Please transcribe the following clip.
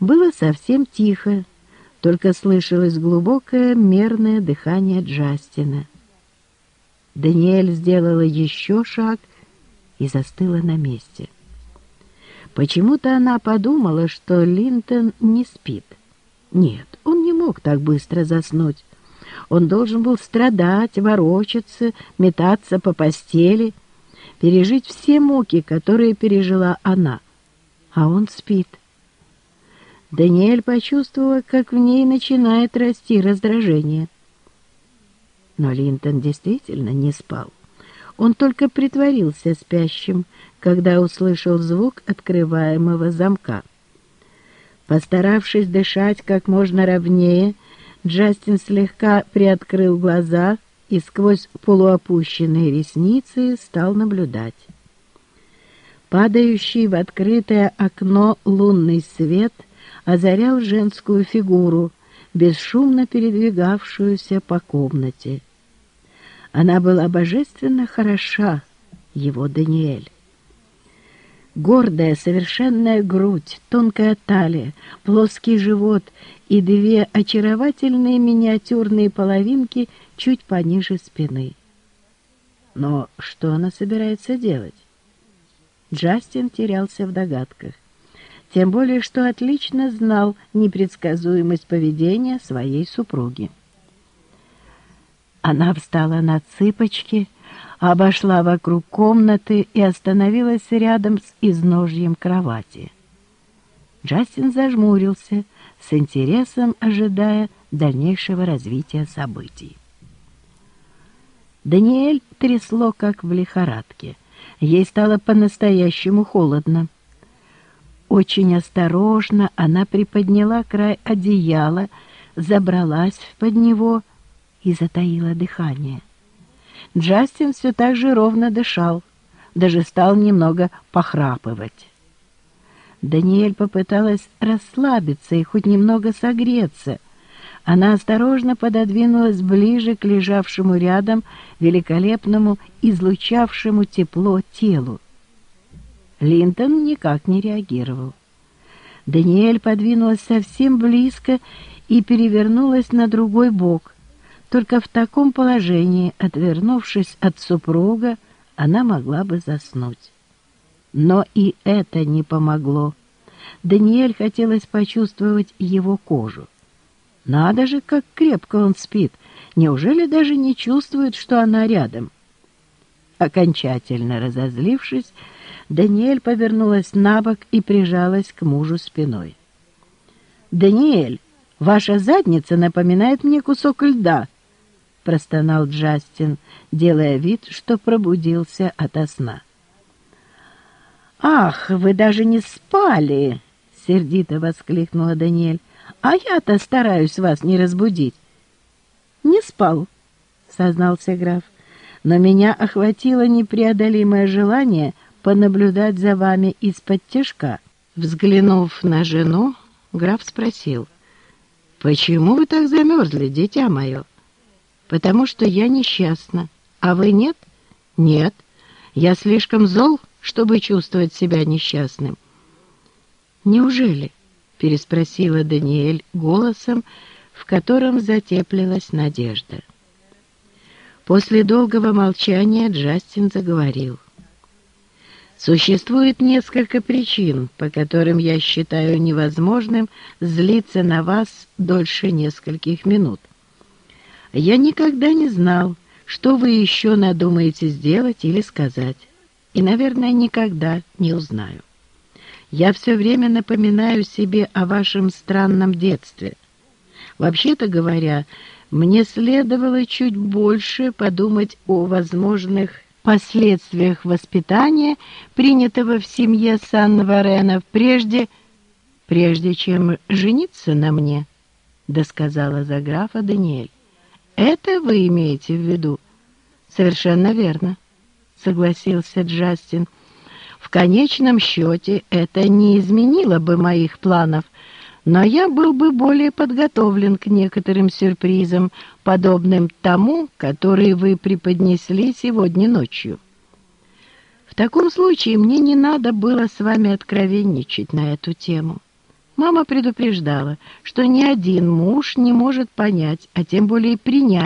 Было совсем тихо, только слышалось глубокое мерное дыхание Джастина. Даниэль сделала еще шаг и застыла на месте. Почему-то она подумала, что Линтон не спит. Нет, он не мог так быстро заснуть. Он должен был страдать, ворочаться, метаться по постели, пережить все муки, которые пережила она. А он спит. Даниэль почувствовала, как в ней начинает расти раздражение. Но Линтон действительно не спал. Он только притворился спящим, когда услышал звук открываемого замка. Постаравшись дышать как можно ровнее, Джастин слегка приоткрыл глаза и сквозь полуопущенные ресницы стал наблюдать. Падающий в открытое окно лунный свет озарял женскую фигуру, бесшумно передвигавшуюся по комнате. Она была божественно хороша, его Даниэль. Гордая, совершенная грудь, тонкая талия, плоский живот и две очаровательные миниатюрные половинки чуть пониже спины. Но что она собирается делать? Джастин терялся в догадках. Тем более, что отлично знал непредсказуемость поведения своей супруги. Она встала на цыпочки, обошла вокруг комнаты и остановилась рядом с изножьем кровати. Джастин зажмурился, с интересом ожидая дальнейшего развития событий. Даниэль трясло, как в лихорадке — Ей стало по-настоящему холодно. Очень осторожно она приподняла край одеяла, забралась под него и затаила дыхание. Джастин все так же ровно дышал, даже стал немного похрапывать. Даниэль попыталась расслабиться и хоть немного согреться — она осторожно пододвинулась ближе к лежавшему рядом великолепному, излучавшему тепло телу. Линтон никак не реагировал. Даниэль подвинулась совсем близко и перевернулась на другой бок. Только в таком положении, отвернувшись от супруга, она могла бы заснуть. Но и это не помогло. Даниэль хотелось почувствовать его кожу. Надо же, как крепко он спит. Неужели даже не чувствует, что она рядом? Окончательно разозлившись, Даниэль повернулась на бок и прижалась к мужу спиной. «Даниэль, ваша задница напоминает мне кусок льда», — простонал Джастин, делая вид, что пробудился ото сна. «Ах, вы даже не спали!» — сердито воскликнула Даниэль. А я-то стараюсь вас не разбудить. Не спал, сознался граф, но меня охватило непреодолимое желание понаблюдать за вами из-под тяжка. Взглянув на жену, граф спросил, «Почему вы так замерзли, дитя мое?» «Потому что я несчастна. А вы нет?» «Нет. Я слишком зол, чтобы чувствовать себя несчастным». «Неужели?» — переспросила Даниэль голосом, в котором затеплилась надежда. После долгого молчания Джастин заговорил. «Существует несколько причин, по которым я считаю невозможным злиться на вас дольше нескольких минут. Я никогда не знал, что вы еще надумаете сделать или сказать, и, наверное, никогда не узнаю. Я все время напоминаю себе о вашем странном детстве. Вообще-то говоря, мне следовало чуть больше подумать о возможных последствиях воспитания, принятого в семье Сан-Варенов прежде, прежде чем жениться на мне, — досказала за графа Даниэль. Это вы имеете в виду? Совершенно верно, — согласился Джастин. В конечном счете это не изменило бы моих планов, но я был бы более подготовлен к некоторым сюрпризам, подобным тому, который вы преподнесли сегодня ночью. В таком случае мне не надо было с вами откровенничать на эту тему. Мама предупреждала, что ни один муж не может понять, а тем более принять,